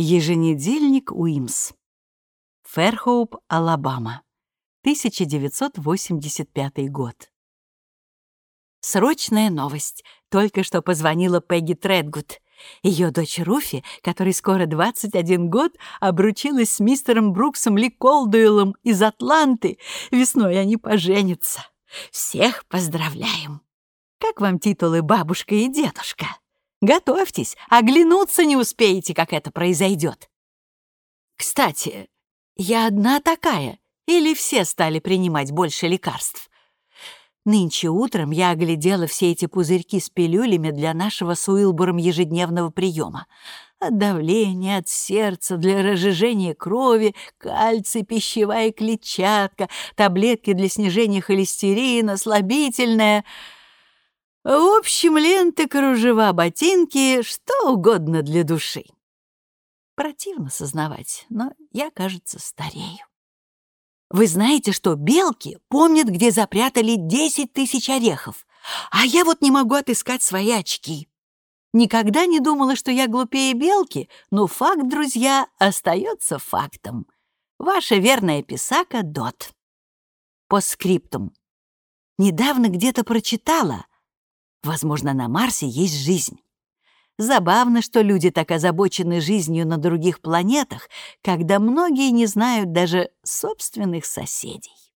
Еженедельник Уимс. Фэрхоуп, Алабама. 1985 год. Срочная новость. Только что позвонила Пегги Тредгуд. Ее дочь Руфи, которой скоро 21 год, обручилась с мистером Бруксом Ли Колдуэллом из Атланты. Весной они поженятся. Всех поздравляем. Как вам титулы бабушка и дедушка? Готовьтесь, оглянуться не успеете, как это произойдет. Кстати, я одна такая, или все стали принимать больше лекарств? Нынче утром я оглядела все эти пузырьки с пилюлями для нашего с Уилбуром ежедневного приема. От давления, от сердца, для разжижения крови, кальций, пищевая клетчатка, таблетки для снижения холестерина, слабительное — в общем, ленты, кружева, ботинки, что угодно для души. Противно сознавать, но я, кажется, старею. Вы знаете, что белки помнят, где запрятали 10 тысяч орехов, а я вот не могу отыскать свои очки. Никогда не думала, что я глупее белки, но факт, друзья, остается фактом. Ваша верная писака Дот. По скриптум. Недавно где-то прочитала, Возможно, на Марсе есть жизнь. Забавно, что люди так озабочены жизнью на других планетах, когда многие не знают даже собственных соседей.